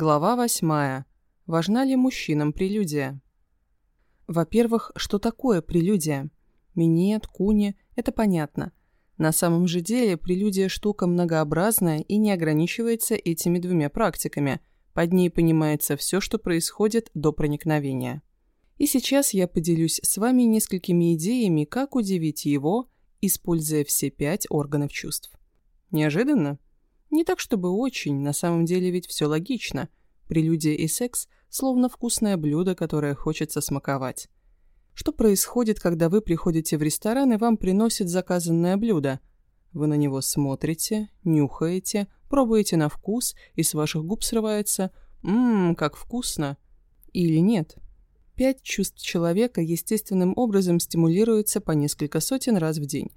Глава восьмая. Важна ли мужчинам прелюдия? Во-первых, что такое прелюдия? Минет, куни – это понятно. На самом же деле прелюдия штука многообразная и не ограничивается этими двумя практиками. Под ней понимается все, что происходит до проникновения. И сейчас я поделюсь с вами несколькими идеями, как удивить его, используя все пять органов чувств. Неожиданно? Не так чтобы очень, на самом деле ведь все логично. Прелюдия и секс словно вкусное блюдо, которое хочется смаковать. Что происходит, когда вы приходите в ресторан и вам приносят заказанное блюдо? Вы на него смотрите, нюхаете, пробуете на вкус, и с ваших губ срывается «Ммм, как вкусно!» Или нет? Пять чувств человека естественным образом стимулируются по несколько сотен раз в день.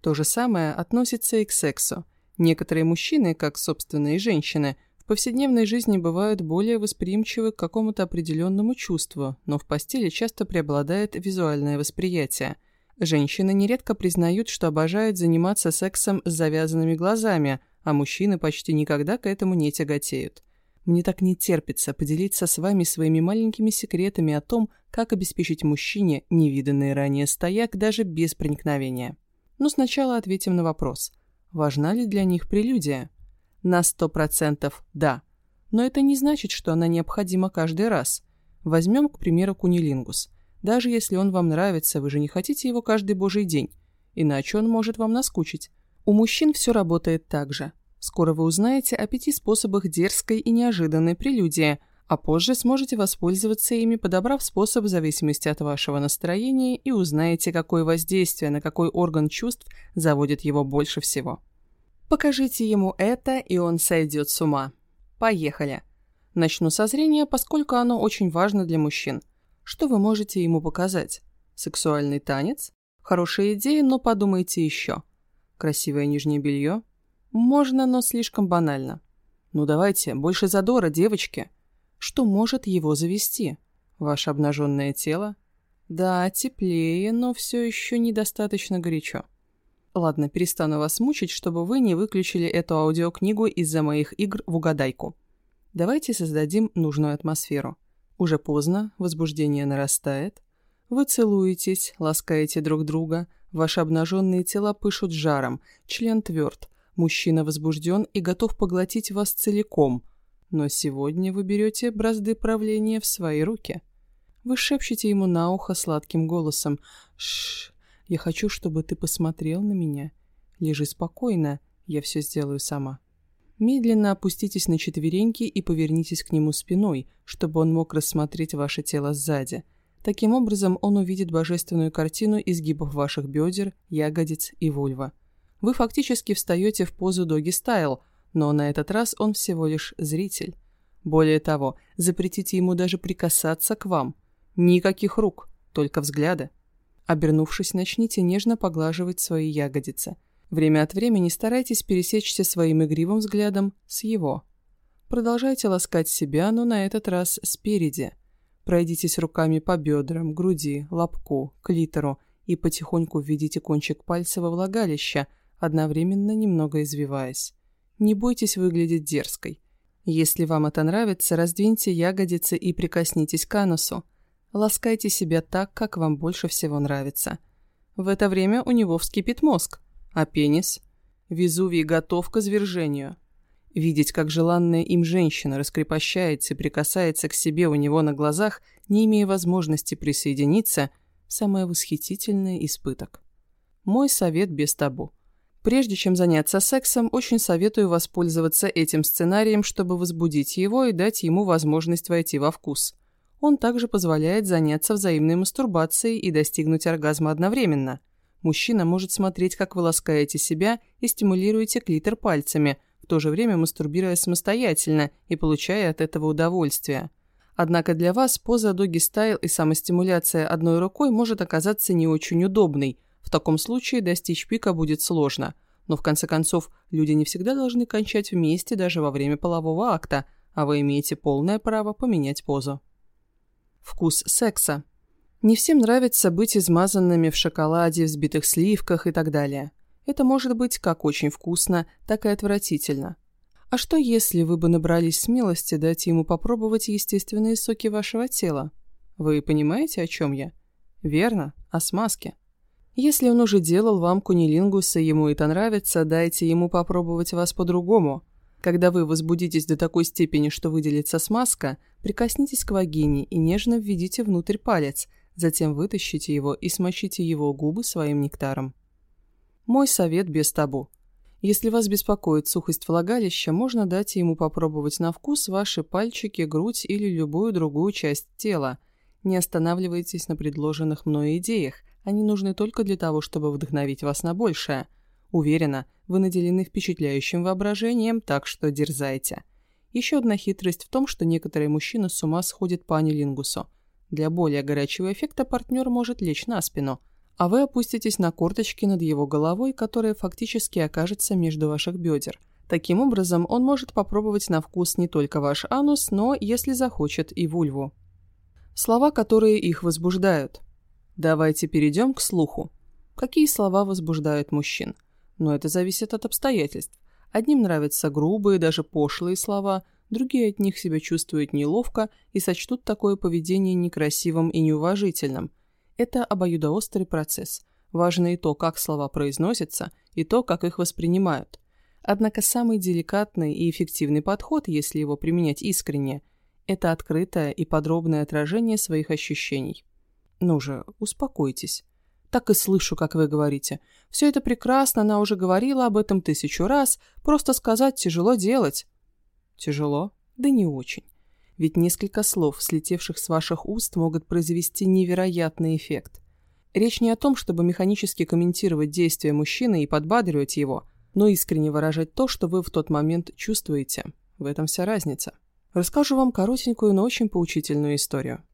То же самое относится и к сексу – Некоторые мужчины, как собственно и женщины, в повседневной жизни бывают более восприимчивы к какому-то определенному чувству, но в постели часто преобладает визуальное восприятие. Женщины нередко признают, что обожают заниматься сексом с завязанными глазами, а мужчины почти никогда к этому не тяготеют. Мне так не терпится поделиться с вами своими маленькими секретами о том, как обеспечить мужчине невиданный ранее стояк даже без проникновения. Но сначала ответим на вопрос – Важна ли для них прелюдия? На сто процентов да. Но это не значит, что она необходима каждый раз. Возьмем, к примеру, кунилингус. Даже если он вам нравится, вы же не хотите его каждый божий день. Иначе он может вам наскучить. У мужчин все работает так же. Скоро вы узнаете о пяти способах дерзкой и неожиданной прелюдии, а позже сможете воспользоваться ими, подобрав способ в зависимости от вашего настроения и узнаете, какое воздействие на какой орган чувств заводит его больше всего. Покажите ему это, и он сойдет с ума. Поехали. Начну со зрения, поскольку оно очень важно для мужчин. Что вы можете ему показать? Сексуальный танец? Хорошая идея, но подумайте еще. Красивое нижнее белье? Можно, но слишком банально. Ну давайте, больше задора, девочки. Что может его завести? Ваше обнаженное тело? Да, теплее, но все еще недостаточно горячо. Ладно, перестану вас мучить, чтобы вы не выключили эту аудиокнигу из-за моих игр в угадайку. Давайте создадим нужную атмосферу. Уже поздно, возбуждение нарастает. Вы целуетесь, ласкаете друг друга, ваши обнаженные тела пышут жаром, член тверд, мужчина возбужден и готов поглотить вас целиком – но сегодня вы берете бразды правления в свои руки. Вы шепчете ему на ухо сладким голосом «Шш, я хочу, чтобы ты посмотрел на меня. Лежи спокойно, я все сделаю сама». Медленно опуститесь на четвереньки и повернитесь к нему спиной, чтобы он мог рассмотреть ваше тело сзади. Таким образом, он увидит божественную картину изгибов ваших бедер, ягодиц и вульва. Вы фактически встаете в позу доги-стайл – но на этот раз он всего лишь зритель. Более того, запретите ему даже прикасаться к вам. Никаких рук, только взгляды. Обернувшись, начните нежно поглаживать свои ягодицы. Время от времени старайтесь пересечься своим игривым взглядом с его. Продолжайте ласкать себя, но на этот раз спереди. Пройдитесь руками по бедрам, груди, лобку, клитору и потихоньку введите кончик пальца во влагалище, одновременно немного извиваясь. Не бойтесь выглядеть дерзкой. Если вам это нравится, раздвиньте ягодицы и прикоснитесь к анусу. Ласкайте себя так, как вам больше всего нравится. В это время у него вскипит мозг, а пенис? Везувий готов к извержению. Видеть, как желанная им женщина раскрепощается и прикасается к себе у него на глазах, не имея возможности присоединиться, самое восхитительное испыток. Мой совет без табу. Прежде чем заняться сексом, очень советую воспользоваться этим сценарием, чтобы возбудить его и дать ему возможность войти во вкус. Он также позволяет заняться взаимной мастурбацией и достигнуть оргазма одновременно. Мужчина может смотреть, как вы ласкаете себя и стимулируете клитор пальцами, в то же время мастурбируя самостоятельно и получая от этого удовольствие. Однако для вас поза доги-стайл и самостимуляция одной рукой может оказаться не очень удобной – в таком случае достичь пика будет сложно. Но в конце концов, люди не всегда должны кончать вместе даже во время полового акта, а вы имеете полное право поменять позу. Вкус секса. Не всем нравится быть измазанными в шоколаде, взбитых сливках и так далее. Это может быть как очень вкусно, так и отвратительно. А что если вы бы набрались смелости дать ему попробовать естественные соки вашего тела? Вы понимаете, о чем я? Верно, о смазке. Если он уже делал вам кунилингус и ему это нравится, дайте ему попробовать вас по-другому. Когда вы возбудитесь до такой степени, что выделится смазка, прикоснитесь к вагине и нежно введите внутрь палец, затем вытащите его и смочите его губы своим нектаром. Мой совет без табу. Если вас беспокоит сухость влагалища, можно дать ему попробовать на вкус ваши пальчики, грудь или любую другую часть тела. Не останавливайтесь на предложенных мной идеях, они нужны только для того, чтобы вдохновить вас на большее. Уверена, вы наделены впечатляющим воображением, так что дерзайте. Еще одна хитрость в том, что некоторые мужчины с ума сходят по анилингусу. Для более горячего эффекта партнер может лечь на спину, а вы опуститесь на корточки над его головой, которая фактически окажется между ваших бедер. Таким образом, он может попробовать на вкус не только ваш анус, но, если захочет, и вульву. Слова, которые их возбуждают. Давайте перейдем к слуху. Какие слова возбуждают мужчин? Но это зависит от обстоятельств. Одним нравятся грубые, даже пошлые слова, другие от них себя чувствуют неловко и сочтут такое поведение некрасивым и неуважительным. Это обоюдоострый процесс. Важно и то, как слова произносятся, и то, как их воспринимают. Однако самый деликатный и эффективный подход, если его применять искренне, это открытое и подробное отражение своих ощущений. Ну же, успокойтесь. Так и слышу, как вы говорите. Все это прекрасно, она уже говорила об этом тысячу раз, просто сказать тяжело делать. Тяжело? Да не очень. Ведь несколько слов, слетевших с ваших уст, могут произвести невероятный эффект. Речь не о том, чтобы механически комментировать действия мужчины и подбадривать его, но искренне выражать то, что вы в тот момент чувствуете. В этом вся разница. Расскажу вам коротенькую, но очень поучительную историю.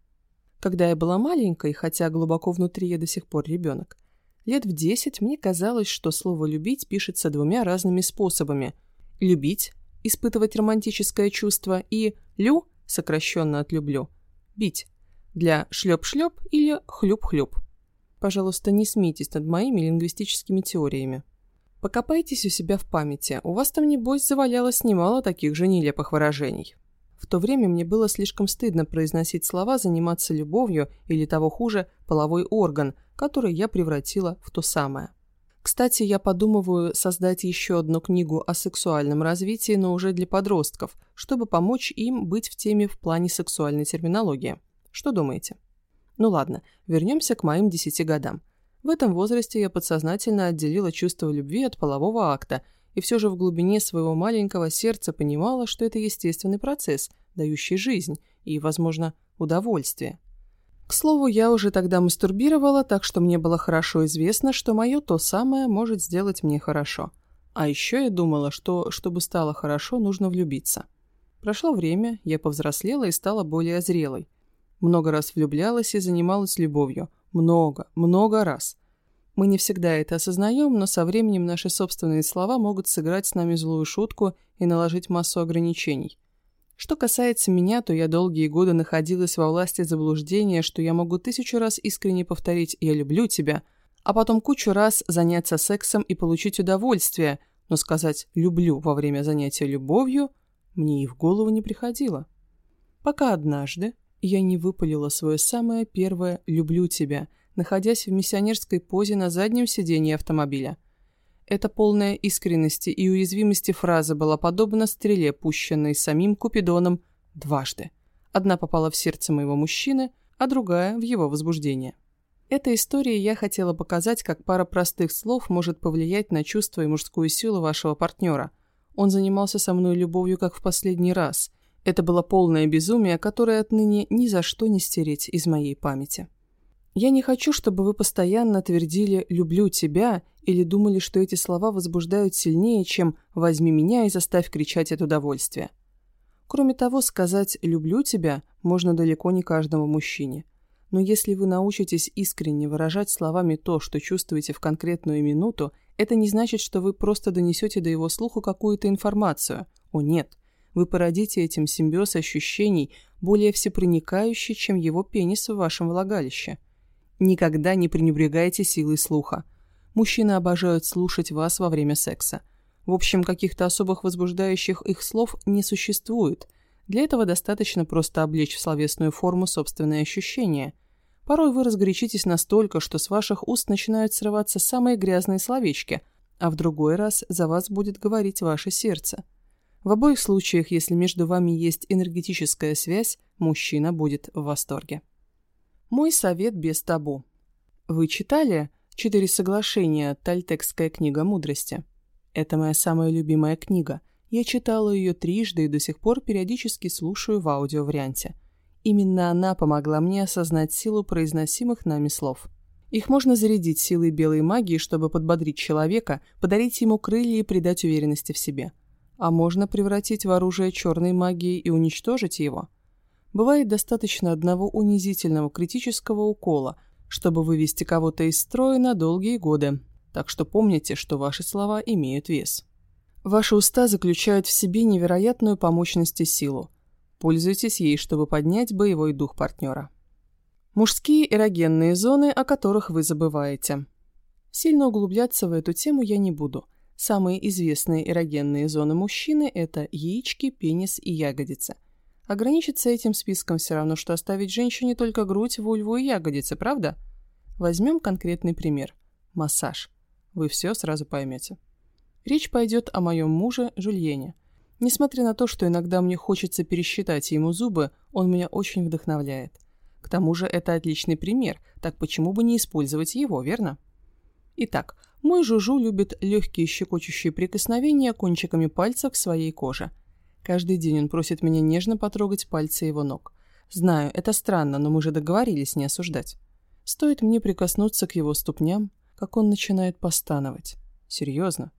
Когда я была маленькой, хотя глубоко внутри я до сих пор ребенок, лет в десять мне казалось, что слово «любить» пишется двумя разными способами. «Любить» – испытывать романтическое чувство, и «лю» – сокращенно от «люблю» – «бить» для шлеп-шлеп или хлюп-хлюп. Пожалуйста, не смейтесь над моими лингвистическими теориями. Покопайтесь у себя в памяти, у вас там, небось, завалялось немало таких же нелепых выражений. В то время мне было слишком стыдно произносить слова «заниматься любовью» или того хуже «половой орган», который я превратила в то самое. Кстати, я подумываю создать еще одну книгу о сексуальном развитии, но уже для подростков, чтобы помочь им быть в теме в плане сексуальной терминологии. Что думаете? Ну ладно, вернемся к моим десяти годам. В этом возрасте я подсознательно отделила чувство любви от полового акта – и все же в глубине своего маленького сердца понимала, что это естественный процесс, дающий жизнь и, возможно, удовольствие. К слову, я уже тогда мастурбировала, так что мне было хорошо известно, что мое то самое может сделать мне хорошо. А еще я думала, что, чтобы стало хорошо, нужно влюбиться. Прошло время, я повзрослела и стала более зрелой. Много раз влюблялась и занималась любовью. Много, много раз – мы не всегда это осознаем, но со временем наши собственные слова могут сыграть с нами злую шутку и наложить массу ограничений. Что касается меня, то я долгие годы находилась во власти заблуждения, что я могу тысячу раз искренне повторить «я люблю тебя», а потом кучу раз заняться сексом и получить удовольствие, но сказать «люблю» во время занятия любовью мне и в голову не приходило. Пока однажды я не выпалила свое самое первое «люблю тебя», находясь в миссионерской позе на заднем сиденье автомобиля. Эта полная искренности и уязвимости фраза была подобна стреле, пущенной самим Купидоном дважды. Одна попала в сердце моего мужчины, а другая – в его возбуждение. Этой историей я хотела показать, как пара простых слов может повлиять на чувство и мужскую силу вашего партнера. Он занимался со мной любовью, как в последний раз. Это было полное безумие, которое отныне ни за что не стереть из моей памяти. Я не хочу, чтобы вы постоянно твердили «люблю тебя» или думали, что эти слова возбуждают сильнее, чем «возьми меня и заставь кричать от удовольствия». Кроме того, сказать «люблю тебя» можно далеко не каждому мужчине. Но если вы научитесь искренне выражать словами то, что чувствуете в конкретную минуту, это не значит, что вы просто донесете до его слуха какую-то информацию. О нет, вы породите этим симбиоз ощущений, более всепроникающий, чем его пенис в вашем влагалище. Никогда не пренебрегайте силой слуха. Мужчины обожают слушать вас во время секса. В общем, каких-то особых возбуждающих их слов не существует. Для этого достаточно просто облечь в словесную форму собственные ощущения. Порой вы разгорячитесь настолько, что с ваших уст начинают срываться самые грязные словечки, а в другой раз за вас будет говорить ваше сердце. В обоих случаях, если между вами есть энергетическая связь, мужчина будет в восторге. Мой совет без табу. Вы читали «Четыре соглашения. Тальтекская книга мудрости»? Это моя самая любимая книга. Я читала ее трижды и до сих пор периодически слушаю в аудиоварианте. Именно она помогла мне осознать силу произносимых нами слов. Их можно зарядить силой белой магии, чтобы подбодрить человека, подарить ему крылья и придать уверенности в себе – а можно превратить в оружие черной магии и уничтожить его. Бывает достаточно одного унизительного критического укола, чтобы вывести кого-то из строя на долгие годы. Так что помните, что ваши слова имеют вес. Ваши уста заключают в себе невероятную по мощности силу. Пользуйтесь ей, чтобы поднять боевой дух партнера. Мужские эрогенные зоны, о которых вы забываете. Сильно углубляться в эту тему я не буду – Самые известные эрогенные зоны мужчины – это яички, пенис и ягодицы. Ограничиться этим списком все равно, что оставить женщине только грудь, вульву и ягодицы, правда? Возьмем конкретный пример. Массаж. Вы все сразу поймете. Речь пойдет о моем муже Жульене. Несмотря на то, что иногда мне хочется пересчитать ему зубы, он меня очень вдохновляет. К тому же это отличный пример, так почему бы не использовать его, верно? Итак, мой Жужу любит легкие щекочущие прикосновения кончиками пальцев к своей коже. Каждый день он просит меня нежно потрогать пальцы его ног. Знаю, это странно, но мы же договорились не осуждать. Стоит мне прикоснуться к его ступням, как он начинает постановать. Серьезно.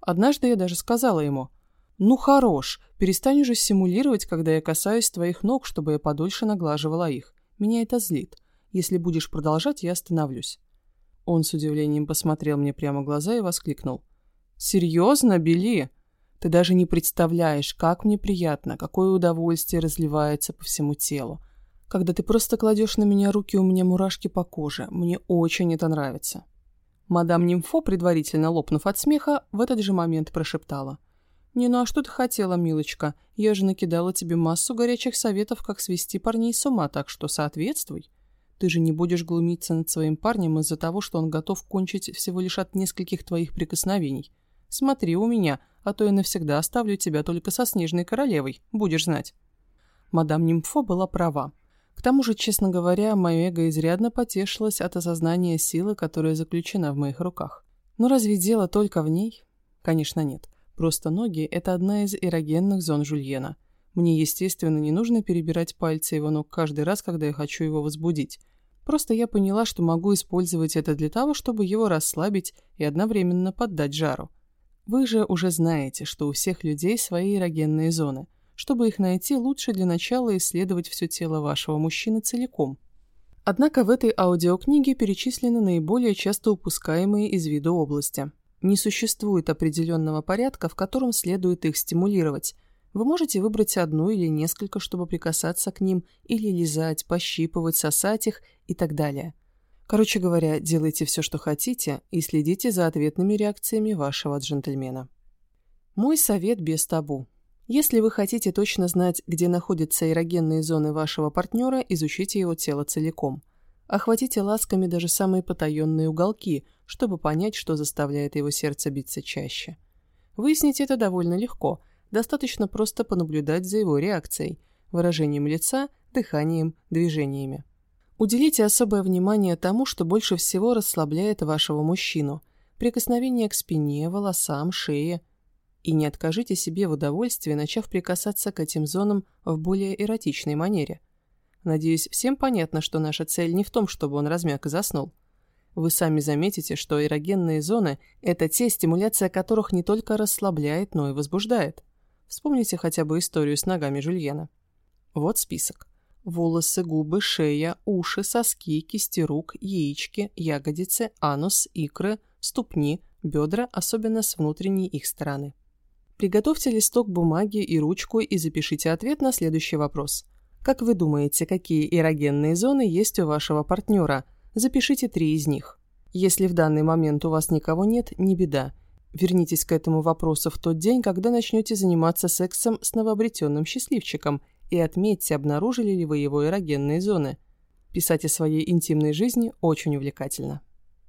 Однажды я даже сказала ему, «Ну хорош, перестань уже симулировать, когда я касаюсь твоих ног, чтобы я подольше наглаживала их. Меня это злит. Если будешь продолжать, я остановлюсь». Он с удивлением посмотрел мне прямо в глаза и воскликнул. «Серьезно, Билли? Ты даже не представляешь, как мне приятно, какое удовольствие разливается по всему телу. Когда ты просто кладешь на меня руки, у меня мурашки по коже. Мне очень это нравится». Мадам Нимфо, предварительно лопнув от смеха, в этот же момент прошептала. «Не, ну а что ты хотела, милочка? Я же накидала тебе массу горячих советов, как свести парней с ума, так что соответствуй». Ты же не будешь глумиться над своим парнем из-за того, что он готов кончить всего лишь от нескольких твоих прикосновений. Смотри у меня, а то я навсегда оставлю тебя только со Снежной Королевой, будешь знать». Мадам Нимфо была права. К тому же, честно говоря, мое эго изрядно потешилось от осознания силы, которая заключена в моих руках. Но разве дело только в ней? Конечно, нет. Просто ноги – это одна из эрогенных зон Жульена. Мне, естественно, не нужно перебирать пальцы его ног каждый раз, когда я хочу его возбудить. Просто я поняла, что могу использовать это для того, чтобы его расслабить и одновременно поддать жару. Вы же уже знаете, что у всех людей свои эрогенные зоны. Чтобы их найти, лучше для начала исследовать все тело вашего мужчины целиком. Однако в этой аудиокниге перечислены наиболее часто упускаемые из виду области. Не существует определенного порядка, в котором следует их стимулировать, вы можете выбрать одну или несколько, чтобы прикасаться к ним, или лизать, пощипывать, сосать их и так далее. Короче говоря, делайте все, что хотите, и следите за ответными реакциями вашего джентльмена. Мой совет без табу. Если вы хотите точно знать, где находятся эрогенные зоны вашего партнера, изучите его тело целиком. Охватите ласками даже самые потаенные уголки, чтобы понять, что заставляет его сердце биться чаще. Выяснить это довольно легко – достаточно просто понаблюдать за его реакцией, выражением лица, дыханием, движениями. Уделите особое внимание тому, что больше всего расслабляет вашего мужчину. Прикосновение к спине, волосам, шее. И не откажите себе в удовольствии, начав прикасаться к этим зонам в более эротичной манере. Надеюсь, всем понятно, что наша цель не в том, чтобы он размяк и заснул. Вы сами заметите, что эрогенные зоны – это те, стимуляция которых не только расслабляет, но и возбуждает. Вспомните хотя бы историю с ногами Жульена. Вот список. Волосы, губы, шея, уши, соски, кисти рук, яички, ягодицы, анус, икры, ступни, бедра, особенно с внутренней их стороны. Приготовьте листок бумаги и ручку и запишите ответ на следующий вопрос. Как вы думаете, какие эрогенные зоны есть у вашего партнера? Запишите три из них. Если в данный момент у вас никого нет, не беда. Вернитесь к этому вопросу в тот день, когда начнете заниматься сексом с новообретенным счастливчиком, и отметьте, обнаружили ли вы его эрогенные зоны. Писать о своей интимной жизни очень увлекательно.